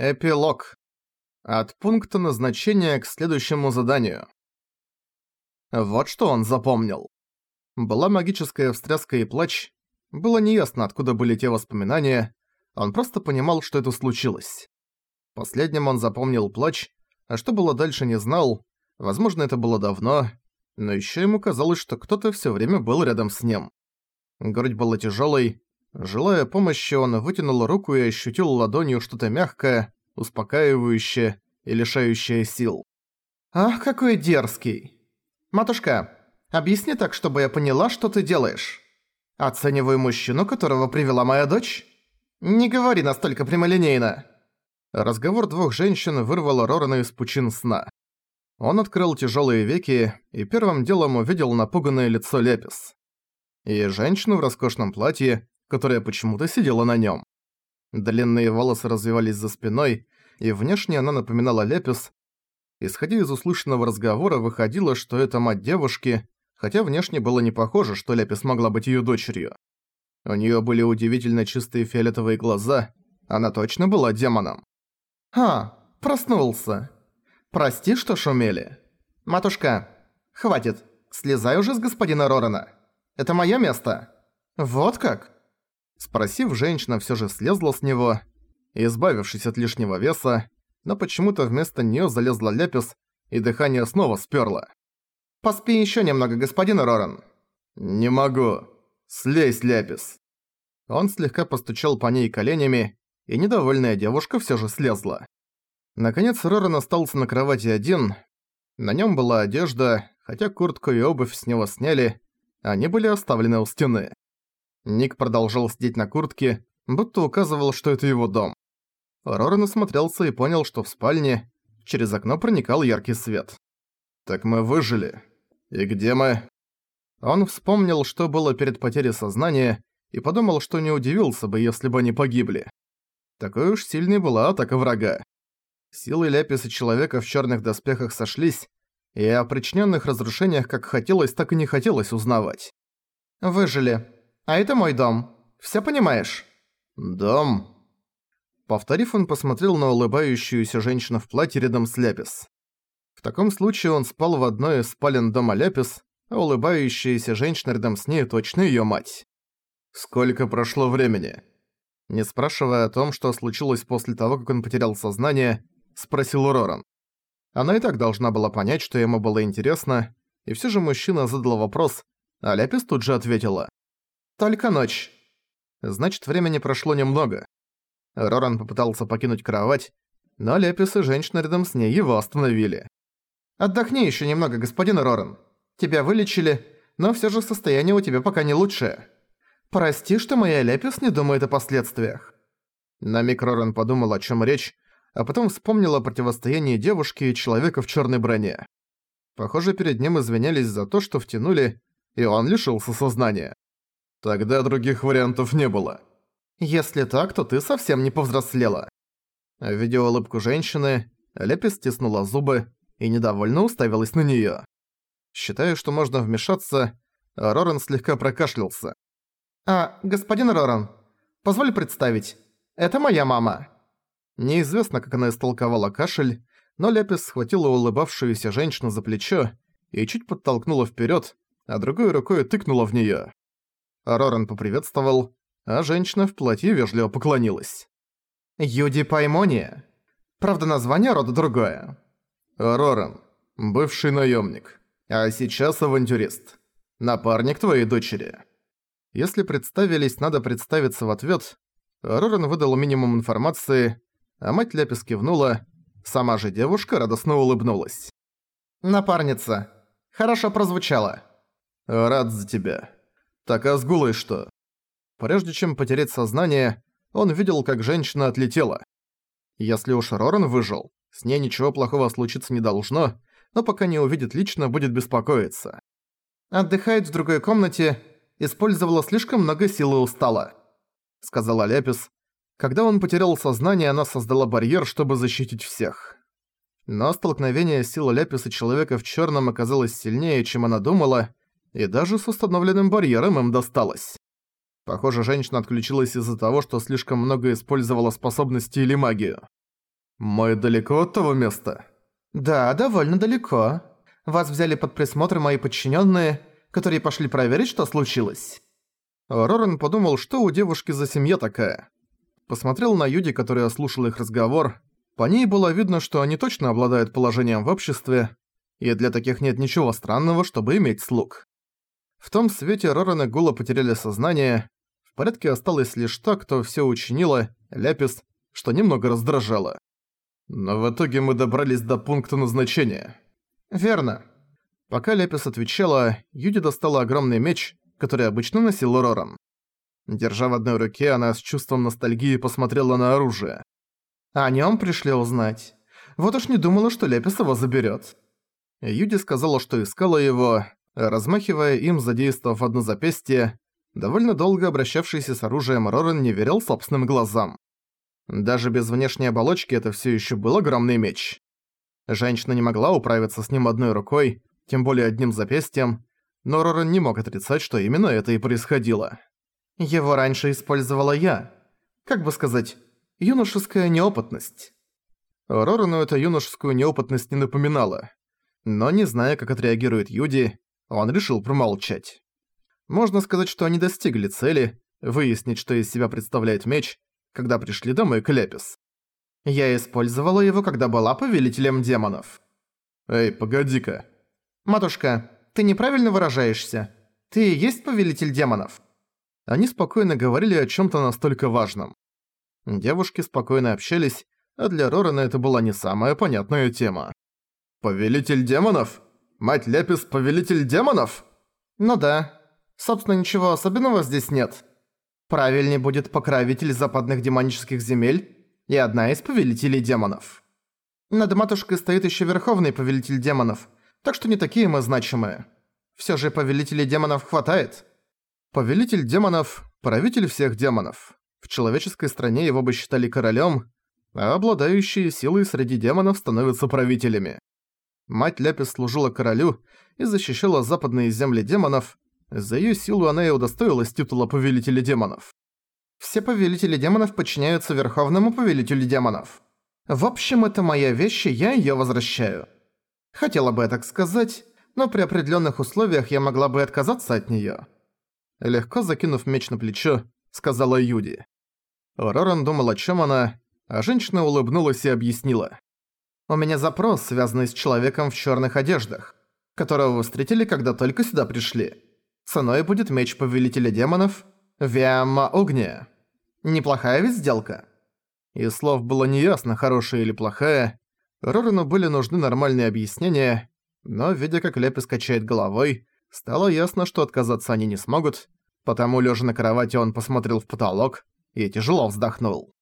Эпилог. От пункта назначения к следующему заданию. Вот что он запомнил. Была магическая встряска и плач. Было неясно, откуда были те воспоминания. Он просто понимал, что это случилось. Последним он запомнил плач, а что было дальше не знал. Возможно, это было давно, но ещё ему казалось, что кто-то всё время был рядом с ним. Грудь была тяжёлой, Желая помощи, он вытянул руку и ощутил ладонью что-то мягкое, успокаивающее и лишающее сил. «Ах, какой дерзкий! Матушка, объясни так, чтобы я поняла, что ты делаешь. Оцениваю мужчину, которого привела моя дочь? Не говори настолько прямолинейно!» Разговор двух женщин вырвал Рорана из пучин сна. Он открыл тяжелые веки и первым делом увидел напуганное лицо Лепис. И женщину в роскошном платье, которая почему-то сидела на нем. Длинные волосы развивались за спиной, и внешне она напоминала Лепис. Исходя из услышанного разговора, выходило, что это мать девушки, хотя внешне было не похоже, что Лепис могла быть ее дочерью. У нее были удивительно чистые фиолетовые глаза, она точно была демоном. «А, проснулся. Прости, что шумели. Матушка, хватит, слезай уже с господина Рорана. Это мое место. Вот как?» Спросив, женщина все же слезла с него, избавившись от лишнего веса, но почему-то вместо нее залезла Лепис, и дыхание снова сперло. «Поспи еще немного, господин Роран». «Не могу. Слезь, Лепис». Он слегка постучал по ней коленями, и недовольная девушка все же слезла. Наконец Роран остался на кровати один. На нем была одежда, хотя куртку и обувь с него сняли, они были оставлены у стены. Ник продолжал сидеть на куртке, будто указывал, что это его дом. Роран осмотрелся и понял, что в спальне через окно проникал яркий свет. «Так мы выжили. И где мы?» Он вспомнил, что было перед потерей сознания, и подумал, что не удивился бы, если бы они погибли. Такой уж сильной была атака врага. Силы Ляписа человека в черных доспехах сошлись, и о причиненных разрушениях как хотелось, так и не хотелось узнавать. «Выжили», а это мой дом. Всё понимаешь?» «Дом?» Повторив, он посмотрел на улыбающуюся женщину в платье рядом с Ляпис. В таком случае он спал в одной из спален дома Ляпис, а улыбающаяся женщина рядом с ней точно её мать. «Сколько прошло времени?» Не спрашивая о том, что случилось после того, как он потерял сознание, спросил Роран. Она и так должна была понять, что ему было интересно, и всё же мужчина задал вопрос, а Ляпис тут же ответила. «Только ночь». Значит, времени прошло немного. Роран попытался покинуть кровать, но Лепис и женщина рядом с ней его остановили. «Отдохни еще немного, господин Роран. Тебя вылечили, но все же состояние у тебя пока не лучшее. Прости, что моя Лепис не думает о последствиях». На миг Роран подумал, о чем речь, а потом вспомнил о противостоянии девушки и человека в черной броне. Похоже, перед ним извинялись за то, что втянули, и он лишился сознания. Тогда других вариантов не было. Если так, то ты совсем не повзрослела. Видя улыбку женщины, Лепис стиснула зубы и недовольно уставилась на неё. Считая, что можно вмешаться, Роран слегка прокашлялся. «А, господин Роран, позволь представить, это моя мама». Неизвестно, как она истолковала кашель, но Лепис схватила улыбавшуюся женщину за плечо и чуть подтолкнула вперёд, а другой рукой тыкнула в неё. Роран поприветствовал, а женщина в платье вежливо поклонилась. «Юди Паймония. Правда, название рода другое». «Роран, бывший наемник, а сейчас авантюрист. Напарник твоей дочери». Если представились, надо представиться в ответ. Роран выдал минимум информации, а мать Ляпис кивнула, сама же девушка радостно улыбнулась. «Напарница. Хорошо прозвучало». «Рад за тебя». Так а с Гулой что? Прежде чем потерять сознание, он видел, как женщина отлетела. Если уж Роран выжил, с ней ничего плохого случиться не должно, но пока не увидит лично, будет беспокоиться. «Отдыхает в другой комнате, использовала слишком много сил и устала», — сказала Лепис. Когда он потерял сознание, она создала барьер, чтобы защитить всех. Но столкновение силы Лепис и человека в черном оказалось сильнее, чем она думала, и даже с установленным барьером им досталось. Похоже, женщина отключилась из-за того, что слишком много использовала способности или магию. «Мы далеко от того места?» «Да, довольно далеко. Вас взяли под присмотр мои подчиненные, которые пошли проверить, что случилось». Рорен подумал, что у девушки за семья такая. Посмотрел на Юди, которая слушала их разговор. По ней было видно, что они точно обладают положением в обществе, и для таких нет ничего странного, чтобы иметь слуг. В том свете Рорен и Гула потеряли сознание. В порядке осталось лишь та, кто все учинила, Ляпис, что немного раздражало. Но в итоге мы добрались до пункта назначения. Верно. Пока Ляпис отвечала, Юди достала огромный меч, который обычно носил Роран. Держа в одной руке, она с чувством ностальгии посмотрела на оружие. О нем пришли узнать. Вот уж не думала, что Ляпис его заберет. Юди сказала, что искала его, размахивая им, задействовав одно запястье, довольно долго обращавшийся с оружием Роран не верил собственным глазам. Даже без внешней оболочки это все еще был огромный меч. Женщина не могла управиться с ним одной рукой, тем более одним запястьем, но Роран не мог отрицать, что именно это и происходило. Его раньше использовала я. Как бы сказать, юношеская неопытность. Рорану эта юношескую неопытность не напоминала. Но не зная, как отреагирует Юди, он решил промолчать. Можно сказать, что они достигли цели, выяснить, что из себя представляет меч, когда пришли домой к Лепис. Я использовала его, когда была повелителем демонов. Эй, погоди-ка. Матушка, ты неправильно выражаешься. Ты и есть повелитель демонов? Они спокойно говорили о чём-то настолько важном. Девушки спокойно общались, а для Рорана это была не самая понятная тема. «Повелитель демонов? Мать Лепис – повелитель демонов?» «Ну да. Собственно, ничего особенного здесь нет. Правильнее будет покровитель западных демонических земель и одна из повелителей демонов. Над матушкой стоит ещё верховный повелитель демонов, так что не такие мы значимые. Всё же повелителей демонов хватает». Повелитель демонов – правитель всех демонов. В человеческой стране его бы считали королем, а обладающие силой среди демонов становятся правителями. Мать Ляпис служила королю и защищала западные земли демонов, за ее силу она и удостоилась титула повелителя демонов. Все повелители демонов подчиняются верховному повелителю демонов. В общем, это моя вещь, и я ее возвращаю. Хотела бы я так сказать, но при определенных условиях я могла бы отказаться от нее. Легко закинув меч на плечо, сказала Юди. Роран думал, о чем она, а женщина улыбнулась и объяснила. «У меня запрос, связанный с человеком в черных одеждах, которого вы встретили, когда только сюда пришли. Ценой будет меч Повелителя Демонов Виама Огния. Неплохая ведь сделка?» И слов было неясно, хорошая или плохая. Рорану были нужны нормальные объяснения, но, видя, как Лепис качает головой, Стало ясно, что отказаться они не смогут, потому лежа на кровати он посмотрел в потолок и тяжело вздохнул.